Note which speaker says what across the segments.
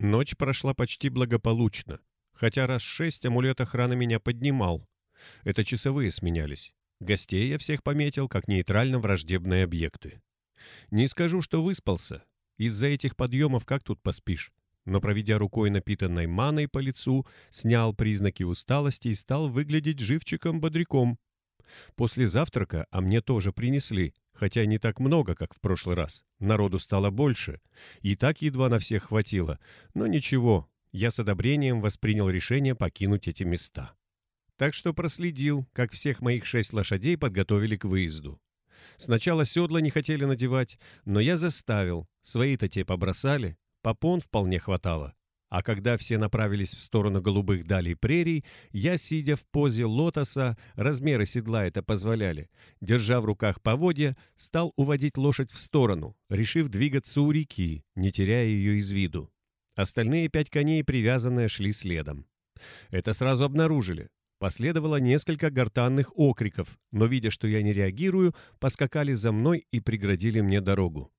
Speaker 1: Ночь прошла почти благополучно, хотя раз шесть амулет охраны меня поднимал. Это часовые сменялись. Гостей я всех пометил как нейтрально-враждебные объекты. Не скажу, что выспался. Из-за этих подъемов как тут поспишь? Но, проведя рукой напитанной маной по лицу, снял признаки усталости и стал выглядеть живчиком-бодряком. После завтрака, а мне тоже принесли, хотя не так много, как в прошлый раз. Народу стало больше. И так едва на всех хватило. Но ничего, я с одобрением воспринял решение покинуть эти места. Так что проследил, как всех моих шесть лошадей подготовили к выезду. Сначала седла не хотели надевать, но я заставил. Свои-то те побросали, попон вполне хватало. А когда все направились в сторону голубых далей прерий, я, сидя в позе лотоса, размеры седла это позволяли, держа в руках поводья, стал уводить лошадь в сторону, решив двигаться у реки, не теряя ее из виду. Остальные пять коней, привязанные, шли следом. Это сразу обнаружили. Последовало несколько гортанных окриков, но, видя, что я не реагирую, поскакали за мной и преградили мне дорогу.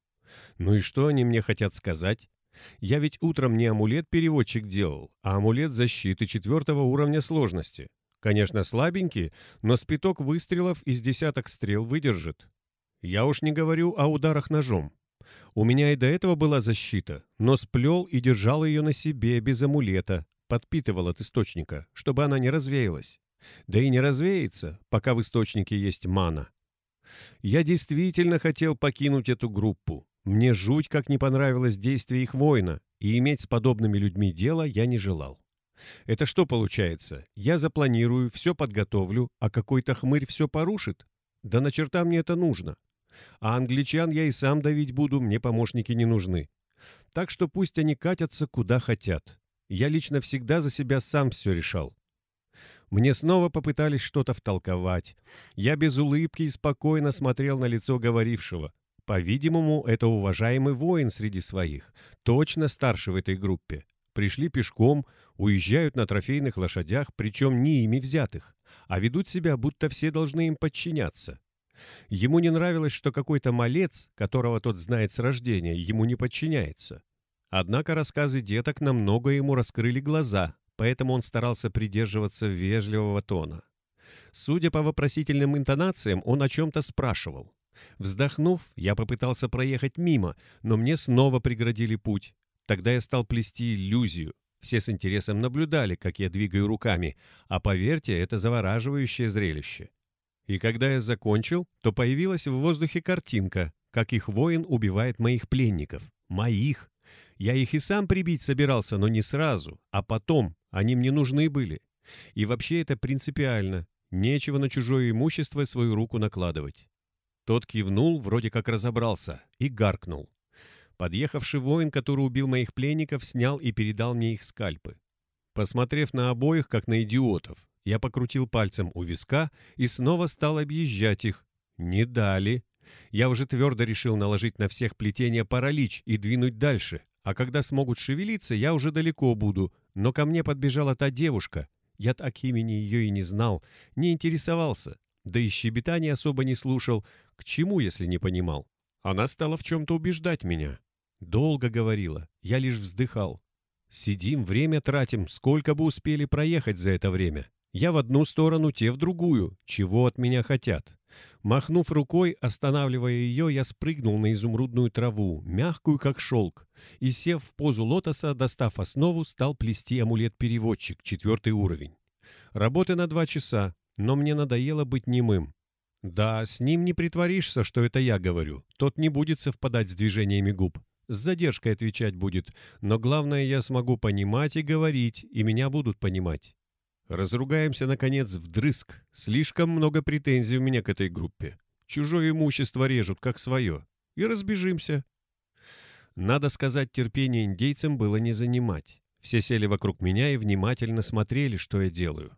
Speaker 1: Ну и что они мне хотят сказать? Я ведь утром не амулет-переводчик делал, а амулет защиты четвертого уровня сложности. Конечно, слабенький, но спиток выстрелов из десяток стрел выдержит. Я уж не говорю о ударах ножом. У меня и до этого была защита, но сплел и держал ее на себе без амулета, подпитывал от источника, чтобы она не развеялась. Да и не развеется, пока в источнике есть мана. Я действительно хотел покинуть эту группу, мне жуть как не понравилось действие их воина, и иметь с подобными людьми дело я не желал. Это что получается? Я запланирую, все подготовлю, а какой-то хмырь все порушит? Да на черта мне это нужно. А англичан я и сам давить буду, мне помощники не нужны. Так что пусть они катятся куда хотят. Я лично всегда за себя сам все решал. Мне снова попытались что-то втолковать. Я без улыбки и спокойно смотрел на лицо говорившего. По-видимому, это уважаемый воин среди своих, точно старший в этой группе. Пришли пешком, уезжают на трофейных лошадях, причем не ими взятых, а ведут себя, будто все должны им подчиняться. Ему не нравилось, что какой-то малец, которого тот знает с рождения, ему не подчиняется. Однако рассказы деток намного ему раскрыли глаза, поэтому он старался придерживаться вежливого тона. Судя по вопросительным интонациям, он о чем-то спрашивал. Вздохнув, я попытался проехать мимо, но мне снова преградили путь. Тогда я стал плести иллюзию. Все с интересом наблюдали, как я двигаю руками, а поверьте, это завораживающее зрелище. И когда я закончил, то появилась в воздухе картинка, как их воин убивает моих пленников. Моих! Я их и сам прибить собирался, но не сразу, а потом. Они мне нужны были. И вообще это принципиально. Нечего на чужое имущество свою руку накладывать. Тот кивнул, вроде как разобрался, и гаркнул. Подъехавший воин, который убил моих пленников, снял и передал мне их скальпы. Посмотрев на обоих, как на идиотов, я покрутил пальцем у виска и снова стал объезжать их. Не дали. Я уже твердо решил наложить на всех плетение паралич и двинуть дальше, а когда смогут шевелиться, я уже далеко буду. Но ко мне подбежала та девушка. Я так имени ее и не знал, не интересовался. Да и щебетание особо не слушал. К чему, если не понимал? Она стала в чем-то убеждать меня. Долго говорила, я лишь вздыхал. Сидим, время тратим, сколько бы успели проехать за это время. Я в одну сторону, те в другую. Чего от меня хотят? Махнув рукой, останавливая ее, я спрыгнул на изумрудную траву, мягкую как шелк, и, сев в позу лотоса, достав основу, стал плести амулет-переводчик, четвертый уровень. Работы на два часа, но мне надоело быть немым. Да, с ним не притворишься, что это я говорю. Тот не будет совпадать с движениями губ. С задержкой отвечать будет, но главное, я смогу понимать и говорить, и меня будут понимать. Разругаемся, наконец, вдрызг. Слишком много претензий у меня к этой группе. Чужое имущество режут, как свое. И разбежимся. Надо сказать, терпение индейцам было не занимать. Все сели вокруг меня и внимательно смотрели, что я делаю.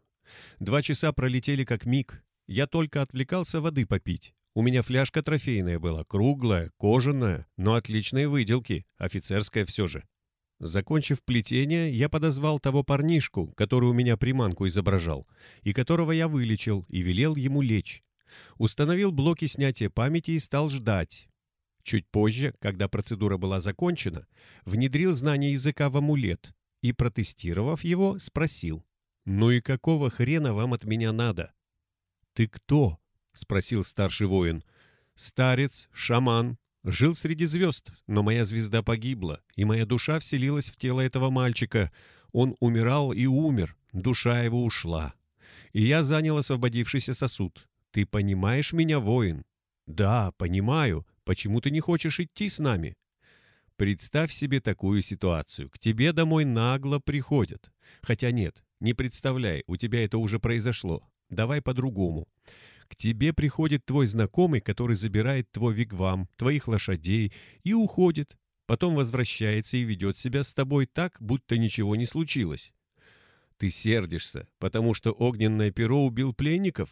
Speaker 1: Два часа пролетели как миг. Я только отвлекался воды попить. У меня фляжка трофейная была, круглая, кожаная, но отличной выделки, офицерская все же. Закончив плетение, я подозвал того парнишку, который у меня приманку изображал, и которого я вылечил, и велел ему лечь. Установил блоки снятия памяти и стал ждать. Чуть позже, когда процедура была закончена, внедрил знание языка в амулет и, протестировав его, спросил, «Ну и какого хрена вам от меня надо?» «Ты кто?» — спросил старший воин. «Старец, шаман. Жил среди звезд, но моя звезда погибла, и моя душа вселилась в тело этого мальчика. Он умирал и умер, душа его ушла. И я занял освободившийся сосуд. Ты понимаешь меня, воин?» «Да, понимаю. Почему ты не хочешь идти с нами?» Представь себе такую ситуацию. К тебе домой нагло приходят. Хотя нет, не представляй, у тебя это уже произошло. Давай по-другому. К тебе приходит твой знакомый, который забирает твой вигвам, твоих лошадей и уходит. Потом возвращается и ведет себя с тобой так, будто ничего не случилось. Ты сердишься, потому что огненное перо убил пленников?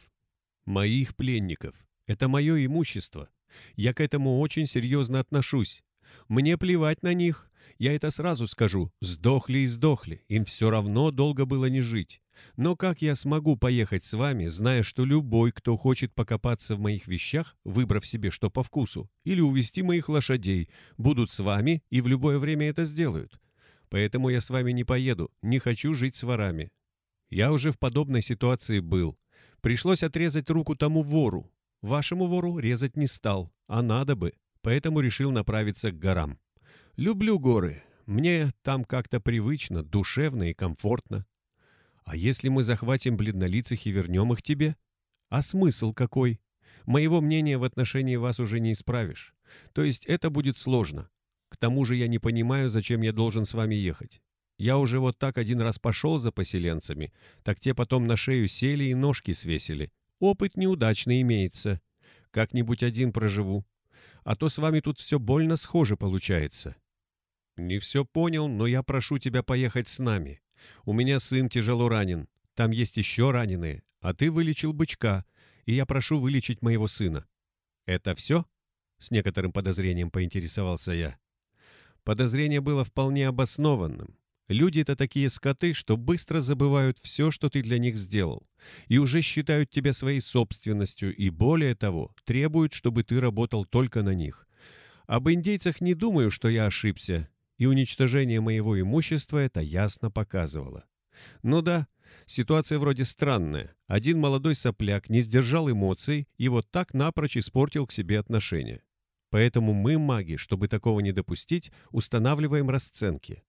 Speaker 1: Моих пленников. Это мое имущество. Я к этому очень серьезно отношусь. Мне плевать на них. Я это сразу скажу. Сдохли и сдохли. Им все равно долго было не жить. Но как я смогу поехать с вами, зная, что любой, кто хочет покопаться в моих вещах, выбрав себе что по вкусу, или увести моих лошадей, будут с вами и в любое время это сделают? Поэтому я с вами не поеду, не хочу жить с ворами. Я уже в подобной ситуации был. Пришлось отрезать руку тому вору. Вашему вору резать не стал, а надо бы, поэтому решил направиться к горам. Люблю горы, мне там как-то привычно, душевно и комфортно. А если мы захватим бледнолицых и вернем их тебе? А смысл какой? Моего мнения в отношении вас уже не исправишь. То есть это будет сложно. К тому же я не понимаю, зачем я должен с вами ехать. Я уже вот так один раз пошел за поселенцами, так те потом на шею сели и ножки свесили. Опыт неудачный имеется. Как-нибудь один проживу. А то с вами тут все больно схоже получается. Не все понял, но я прошу тебя поехать с нами. У меня сын тяжело ранен. Там есть еще раненые. А ты вылечил бычка, и я прошу вылечить моего сына. Это все? С некоторым подозрением поинтересовался я. Подозрение было вполне обоснованным. Люди — это такие скоты, что быстро забывают все, что ты для них сделал, и уже считают тебя своей собственностью, и более того, требуют, чтобы ты работал только на них. Об индейцах не думаю, что я ошибся, и уничтожение моего имущества это ясно показывало. Ну да, ситуация вроде странная. Один молодой сопляк не сдержал эмоций и вот так напрочь испортил к себе отношения. Поэтому мы, маги, чтобы такого не допустить, устанавливаем расценки.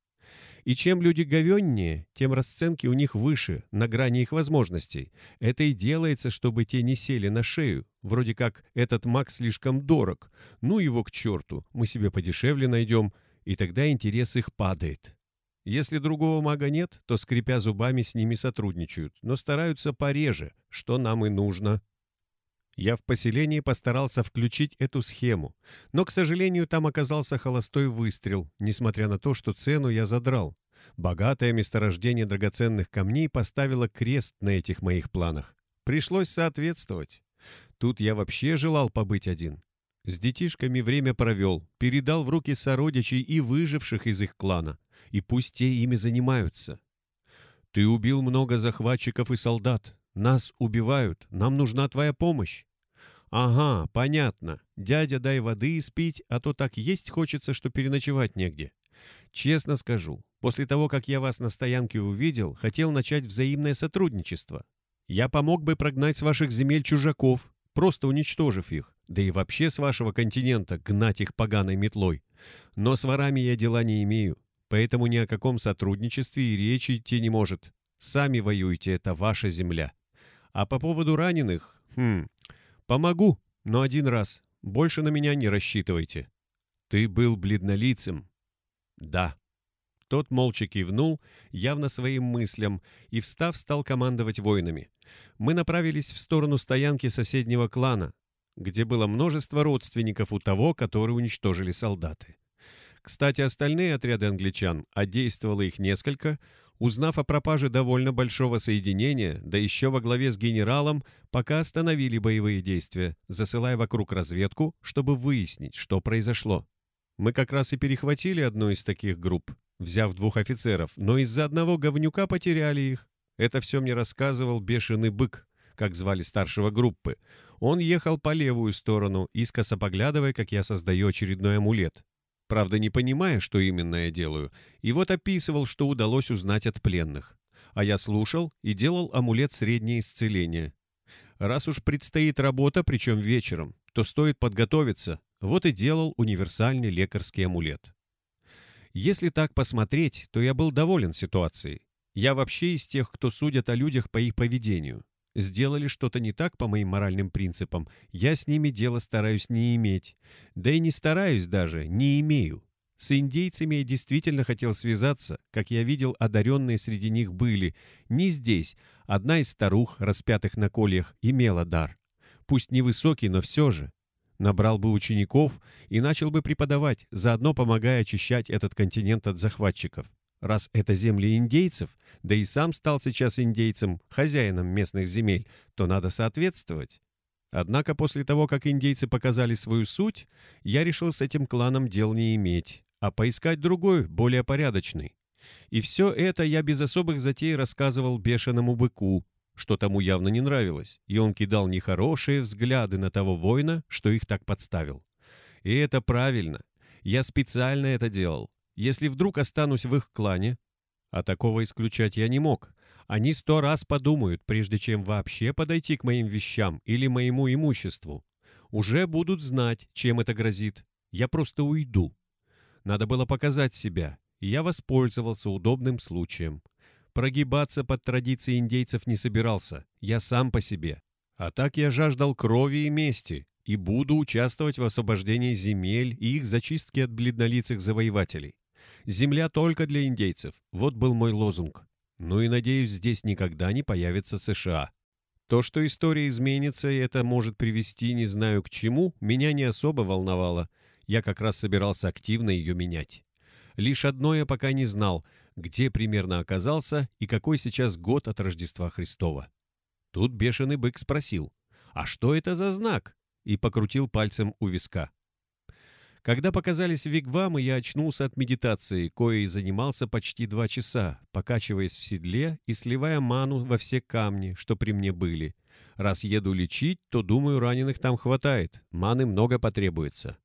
Speaker 1: И чем люди говеннее, тем расценки у них выше, на грани их возможностей. Это и делается, чтобы те не сели на шею. Вроде как этот маг слишком дорог. Ну его к черту, мы себе подешевле найдем, и тогда интерес их падает. Если другого мага нет, то, скрипя зубами, с ними сотрудничают, но стараются пореже, что нам и нужно. Я в поселении постарался включить эту схему, но, к сожалению, там оказался холостой выстрел, несмотря на то, что цену я задрал. Богатое месторождение драгоценных камней поставило крест на этих моих планах. Пришлось соответствовать. Тут я вообще желал побыть один. С детишками время провел, передал в руки сородичей и выживших из их клана, и пусть те ими занимаются. Ты убил много захватчиков и солдат, нас убивают, нам нужна твоя помощь. Ага, понятно. Дядя, дай воды испить, а то так есть хочется, что переночевать негде. Честно скажу, после того, как я вас на стоянке увидел, хотел начать взаимное сотрудничество. Я помог бы прогнать с ваших земель чужаков, просто уничтожив их, да и вообще с вашего континента гнать их поганой метлой. Но с ворами я дела не имею, поэтому ни о каком сотрудничестве и речи идти не может. Сами воюете, это ваша земля. А по поводу раненых, хм, помогу, но один раз. Больше на меня не рассчитывайте. Ты был бледнолицем. Да. Тот молча кивнул, явно своим мыслям, и, встав, стал командовать воинами. Мы направились в сторону стоянки соседнего клана, где было множество родственников у того, который уничтожили солдаты. Кстати, остальные отряды англичан, а действовало их несколько, Узнав о пропаже довольно большого соединения, да еще во главе с генералом, пока остановили боевые действия, засылая вокруг разведку, чтобы выяснить, что произошло. Мы как раз и перехватили одну из таких групп, взяв двух офицеров, но из-за одного говнюка потеряли их. Это все мне рассказывал бешеный бык, как звали старшего группы, он ехал по левую сторону, искоса поглядывая, как я создаю очередной амулет. Правда, не понимая, что именно я делаю, и вот описывал, что удалось узнать от пленных. А я слушал и делал амулет среднее исцеление. Раз уж предстоит работа, причем вечером, то стоит подготовиться. Вот и делал универсальный лекарский амулет. Если так посмотреть, то я был доволен ситуацией. Я вообще из тех, кто судят о людях по их поведению. Сделали что-то не так по моим моральным принципам, я с ними дело стараюсь не иметь. Да и не стараюсь даже, не имею. С индейцами я действительно хотел связаться, как я видел, одаренные среди них были. Не здесь. Одна из старух, распятых на кольях, имела дар. Пусть невысокий, но все же. Набрал бы учеников и начал бы преподавать, заодно помогая очищать этот континент от захватчиков. Раз это земли индейцев, да и сам стал сейчас индейцем, хозяином местных земель, то надо соответствовать. Однако после того, как индейцы показали свою суть, я решил с этим кланом дел не иметь, а поискать другой, более порядочный. И все это я без особых затей рассказывал бешеному быку, что тому явно не нравилось, и он кидал нехорошие взгляды на того воина, что их так подставил. И это правильно. Я специально это делал. Если вдруг останусь в их клане, а такого исключать я не мог, они сто раз подумают, прежде чем вообще подойти к моим вещам или моему имуществу. Уже будут знать, чем это грозит. Я просто уйду. Надо было показать себя, и я воспользовался удобным случаем. Прогибаться под традиции индейцев не собирался, я сам по себе. А так я жаждал крови и мести, и буду участвовать в освобождении земель и их зачистке от бледнолицых завоевателей. Земля только для индейцев. Вот был мой лозунг. Ну и, надеюсь, здесь никогда не появится США. То, что история изменится, и это может привести не знаю к чему, меня не особо волновало. Я как раз собирался активно ее менять. Лишь одно я пока не знал, где примерно оказался и какой сейчас год от Рождества Христова. Тут бешеный бык спросил, «А что это за знак?» и покрутил пальцем у виска. Когда показались вигвамы, я очнулся от медитации, коей занимался почти два часа, покачиваясь в седле и сливая ману во все камни, что при мне были. Раз еду лечить, то, думаю, раненых там хватает, маны много потребуется.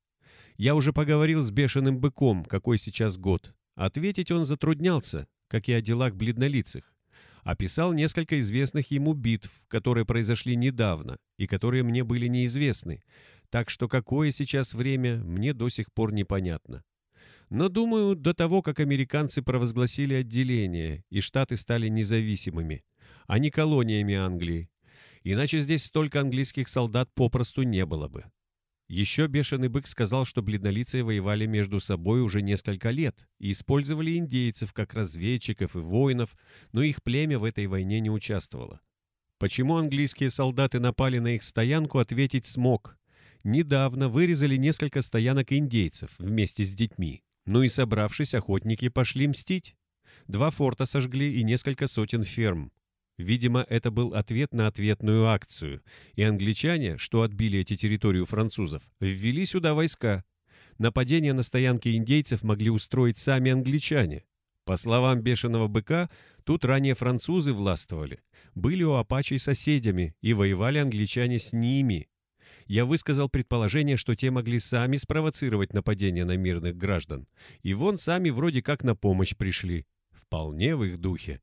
Speaker 1: Я уже поговорил с бешеным быком, какой сейчас год. Ответить он затруднялся, как и о делах бледнолицых. Описал несколько известных ему битв, которые произошли недавно и которые мне были неизвестны, так что какое сейчас время, мне до сих пор непонятно. Но, думаю, до того, как американцы провозгласили отделение, и штаты стали независимыми, а не колониями Англии. Иначе здесь столько английских солдат попросту не было бы. Еще бешеный бык сказал, что бледнолицые воевали между собой уже несколько лет и использовали индейцев как разведчиков и воинов, но их племя в этой войне не участвовало. Почему английские солдаты напали на их стоянку, ответить смог, недавно вырезали несколько стоянок индейцев вместе с детьми. Ну и собравшись, охотники пошли мстить. Два форта сожгли и несколько сотен ферм. Видимо, это был ответ на ответную акцию, и англичане, что отбили эти территории у французов, ввели сюда войска. Нападение на стоянки индейцев могли устроить сами англичане. По словам бешеного быка, тут ранее французы властвовали, были у апачей соседями, и воевали англичане с ними, я высказал предположение, что те могли сами спровоцировать нападение на мирных граждан. И вон сами вроде как на помощь пришли. Вполне в их духе.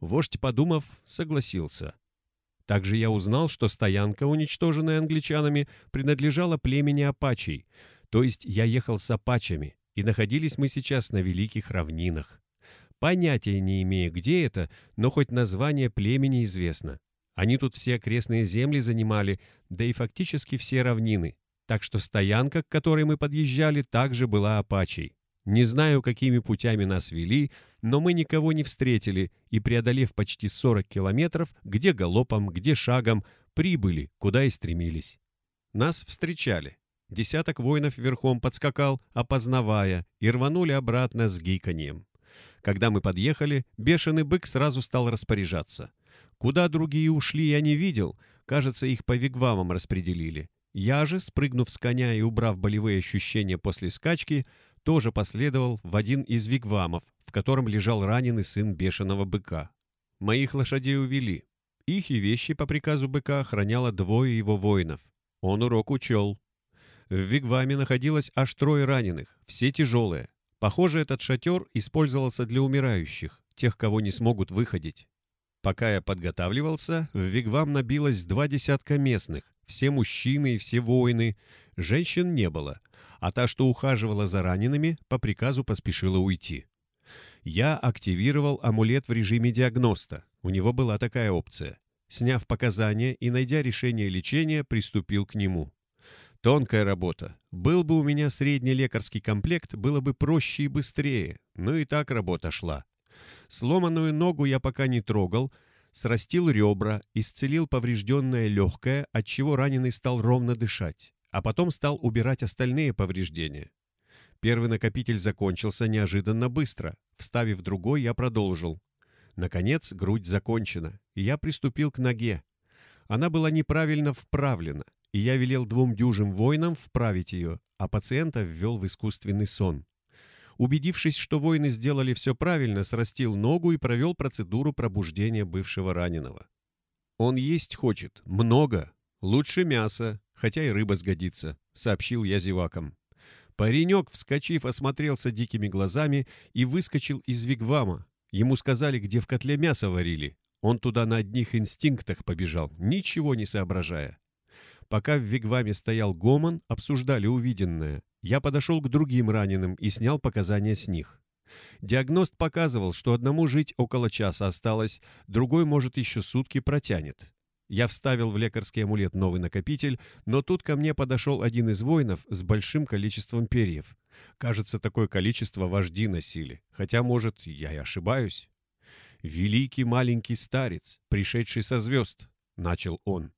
Speaker 1: Вождь, подумав, согласился. Также я узнал, что стоянка, уничтоженная англичанами, принадлежала племени апачей. То есть я ехал с апачами, и находились мы сейчас на Великих Равнинах. Понятия не имею, где это, но хоть название племени известно. Они тут все окрестные земли занимали, да и фактически все равнины. Так что стоянка, к которой мы подъезжали, также была апачей. Не знаю, какими путями нас вели, но мы никого не встретили и, преодолев почти 40 километров, где галопом, где шагом, прибыли, куда и стремились. Нас встречали. Десяток воинов верхом подскакал, опознавая, и рванули обратно с гиканьем. Когда мы подъехали, бешеный бык сразу стал распоряжаться. Куда другие ушли, я не видел. Кажется, их по вигвамам распределили. Я же, спрыгнув с коня и убрав болевые ощущения после скачки, тоже последовал в один из вигвамов, в котором лежал раненый сын бешеного быка. Моих лошадей увели. Их и вещи по приказу быка охраняло двое его воинов. Он урок учел. В Вигваме находилось аж трое раненых, все тяжелые. Похоже, этот шатер использовался для умирающих, тех, кого не смогут выходить. Пока я подготавливался, в Вигвам набилось два десятка местных, все мужчины и все воины. Женщин не было, а та, что ухаживала за ранеными, по приказу поспешила уйти. Я активировал амулет в режиме диагноста. У него была такая опция. Сняв показания и найдя решение лечения, приступил к нему. Тонкая работа. Был бы у меня средний лекарский комплект, было бы проще и быстрее. Но и так работа шла. Сломанную ногу я пока не трогал, срастил ребра, исцелил поврежденное легкое, отчего раненый стал ровно дышать, а потом стал убирать остальные повреждения. Первый накопитель закончился неожиданно быстро. Вставив другой, я продолжил. Наконец, грудь закончена, и я приступил к ноге. Она была неправильно вправлена, и я велел двум дюжим воинам вправить ее, а пациента ввел в искусственный сон. Убедившись, что воины сделали все правильно, срастил ногу и провел процедуру пробуждения бывшего раненого. «Он есть хочет. Много. Лучше мяса, хотя и рыба сгодится», — сообщил я зевакам. Паренек, вскочив, осмотрелся дикими глазами и выскочил из вигвама. Ему сказали, где в котле мясо варили. Он туда на одних инстинктах побежал, ничего не соображая. Пока в вигваме стоял гомон, обсуждали увиденное. Я подошел к другим раненым и снял показания с них. Диагност показывал, что одному жить около часа осталось, другой, может, еще сутки протянет. Я вставил в лекарский амулет новый накопитель, но тут ко мне подошел один из воинов с большим количеством перьев. Кажется, такое количество вожди носили, хотя, может, я и ошибаюсь. «Великий маленький старец, пришедший со звезд», — начал он.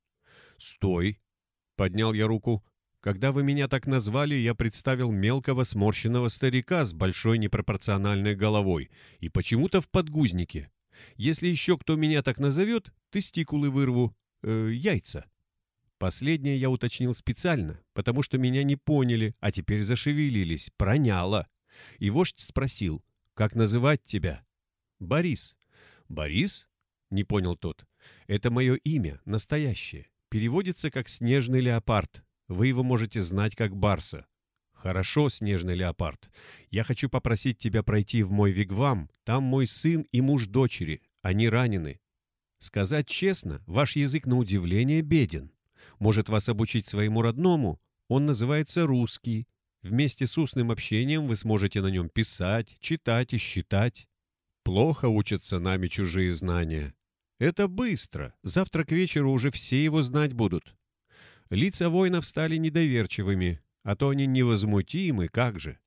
Speaker 1: «Стой!» — поднял я руку. Когда вы меня так назвали, я представил мелкого сморщенного старика с большой непропорциональной головой и почему-то в подгузнике. Если еще кто меня так назовет, тестикулы вырву, э, яйца. Последнее я уточнил специально, потому что меня не поняли, а теперь зашевелились, проняло. И вождь спросил, как называть тебя? Борис. Борис? Не понял тот. Это мое имя, настоящее. Переводится как «снежный леопард». Вы его можете знать как Барса. «Хорошо, снежный леопард. Я хочу попросить тебя пройти в мой вигвам. Там мой сын и муж дочери. Они ранены. Сказать честно, ваш язык на удивление беден. Может вас обучить своему родному? Он называется русский. Вместе с устным общением вы сможете на нем писать, читать и считать. Плохо учатся нами чужие знания. Это быстро. Завтра к вечеру уже все его знать будут. Лица воинов стали недоверчивыми, а то они невозмутимы, как же.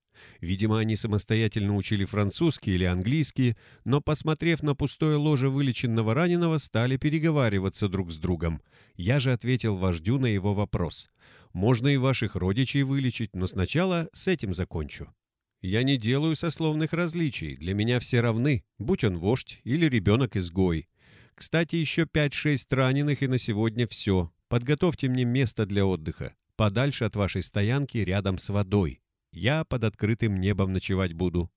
Speaker 1: Видимо, они самостоятельно учили французский или английский, но, посмотрев на пустое ложе вылеченного раненого, стали переговариваться друг с другом. Я же ответил вождю на его вопрос. «Можно и ваших родичей вылечить, но сначала с этим закончу». Я не делаю сословных различий, для меня все равны, будь он вождь или ребенок-изгой. Кстати, еще 5-6 раненых, и на сегодня все. Подготовьте мне место для отдыха, подальше от вашей стоянки, рядом с водой. Я под открытым небом ночевать буду».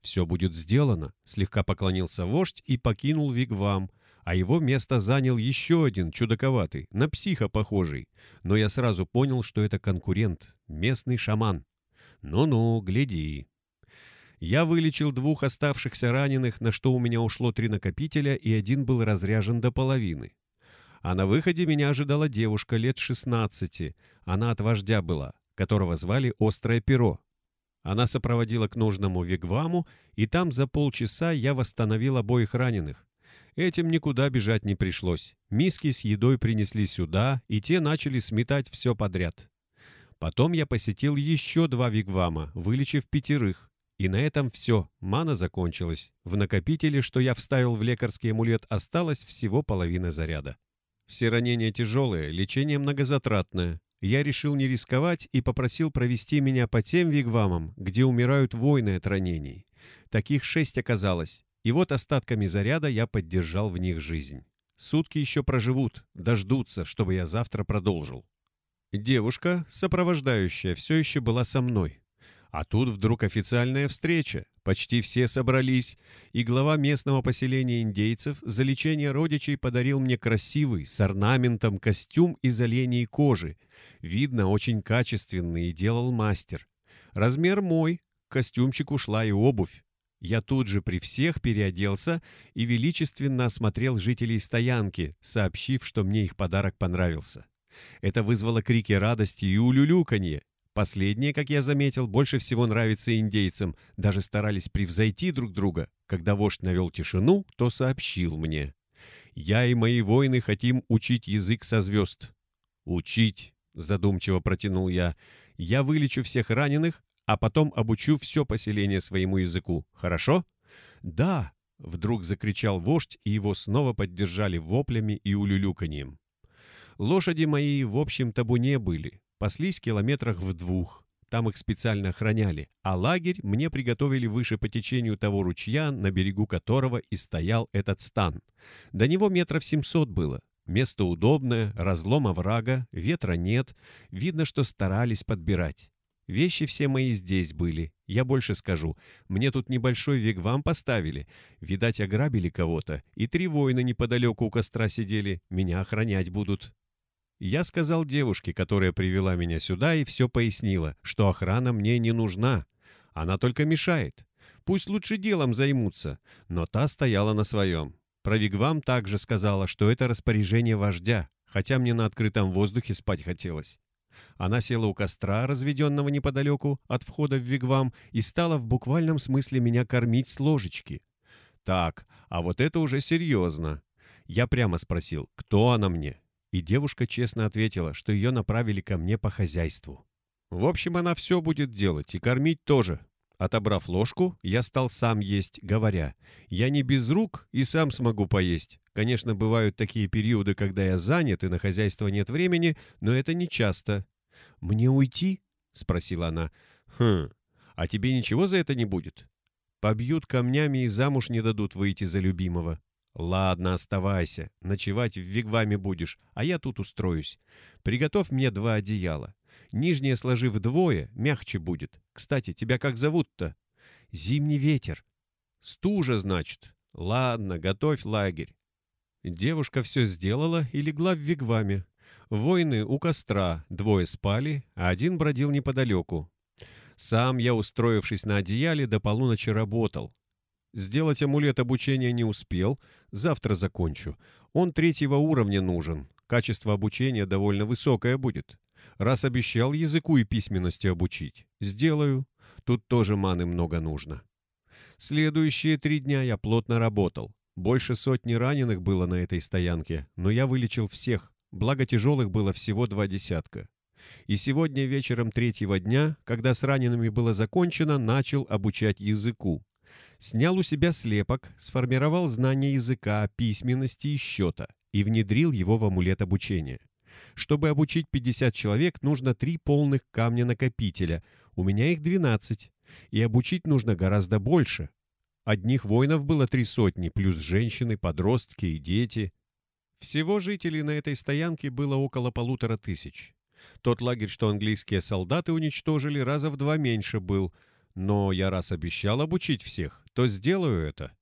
Speaker 1: «Все будет сделано», — слегка поклонился вождь и покинул Вигвам, а его место занял еще один, чудаковатый, на психа похожий. Но я сразу понял, что это конкурент, местный шаман. «Ну-ну, гляди». Я вылечил двух оставшихся раненых, на что у меня ушло три накопителя, и один был разряжен до половины. А на выходе меня ожидала девушка лет 16, она от вождя была которого звали Острое Перо. Она сопроводила к нужному вигваму, и там за полчаса я восстановил обоих раненых. Этим никуда бежать не пришлось. Миски с едой принесли сюда, и те начали сметать все подряд. Потом я посетил еще два вигвама, вылечив пятерых. И на этом все, мана закончилась. В накопителе, что я вставил в лекарский амулет, осталось всего половина заряда. Все ранения тяжелые, лечение многозатратное я решил не рисковать и попросил провести меня по тем вигвамам, где умирают воины от ранений. Таких шесть оказалось, и вот остатками заряда я поддержал в них жизнь. Сутки еще проживут, дождутся, чтобы я завтра продолжил. Девушка, сопровождающая, все еще была со мной. А тут вдруг официальная встреча. Почти все собрались, и глава местного поселения индейцев за лечение родичей подарил мне красивый, с орнаментом, костюм из оленей кожи. Видно, очень качественный, и делал мастер. Размер мой, к костюмчику шла и обувь. Я тут же при всех переоделся и величественно осмотрел жителей стоянки, сообщив, что мне их подарок понравился. Это вызвало крики радости и улюлюканье. Последнее, как я заметил, больше всего нравится индейцам, даже старались превзойти друг друга. Когда вождь навел тишину, то сообщил мне. «Я и мои воины хотим учить язык со звезд». «Учить», — задумчиво протянул я, — «я вылечу всех раненых, а потом обучу все поселение своему языку. Хорошо?» «Да», — вдруг закричал вождь, и его снова поддержали воплями и улюлюканьем. Лошади мои в общем табуне были, Паслись километрах в двух. Там их специально охраняли, а лагерь мне приготовили выше по течению того ручья, на берегу которого и стоял этот стан. До него метров семьсот было. Место удобное, разлома врага, ветра нет. Видно, что старались подбирать. Вещи все мои здесь были. Я больше скажу. Мне тут небольшой вигвам поставили. Видать, ограбили кого-то. И три воина неподалеку у костра сидели. Меня охранять будут. Я сказал девушке, которая привела меня сюда, и все пояснила, что охрана мне не нужна. Она только мешает. Пусть лучше делом займутся. Но та стояла на своем. Про Вигвам также сказала, что это распоряжение вождя, хотя мне на открытом воздухе спать хотелось. Она села у костра, разведенного неподалеку от входа в Вигвам, и стала в буквальном смысле меня кормить с ложечки. Так, а вот это уже серьезно. Я прямо спросил, кто она мне, и девушка честно ответила, что ее направили ко мне по хозяйству. В общем, она все будет делать и кормить тоже. Отобрав ложку, я стал сам есть, говоря, «Я не без рук и сам смогу поесть. Конечно, бывают такие периоды, когда я занят и на хозяйство нет времени, но это не часто». «Мне уйти?» — спросила она. «Хм, а тебе ничего за это не будет?» «Побьют камнями и замуж не дадут выйти за любимого». «Ладно, оставайся. Ночевать в вигваме будешь, а я тут устроюсь. Приготовь мне два одеяла. Нижнее сложи вдвое, мягче будет. Кстати, тебя как зовут-то?» «Зимний ветер». «Стужа, значит. Ладно, готовь лагерь». Девушка все сделала и легла в вигваме. Воины у костра, двое спали, а один бродил неподалеку. Сам я, устроившись на одеяле, до полуночи работал. Сделать амулет обучения не успел, завтра закончу. Он третьего уровня нужен, качество обучения довольно высокое будет. Раз обещал языку и письменности обучить, сделаю. Тут тоже маны много нужно. Следующие три дня я плотно работал. Больше сотни раненых было на этой стоянке, но я вылечил всех, благо тяжелых было всего два десятка. И сегодня вечером третьего дня, когда с ранеными было закончено, начал обучать языку. Снял у себя слепок, сформировал знания языка, письменности и счета и внедрил его в амулет обучения. Чтобы обучить 50 человек, нужно три полных камня-накопителя. У меня их 12. И обучить нужно гораздо больше. Одних воинов было три сотни, плюс женщины, подростки и дети. Всего жителей на этой стоянке было около полутора тысяч. Тот лагерь, что английские солдаты уничтожили, раза в два меньше был – но я раз обещал обучить всех, то сделаю это.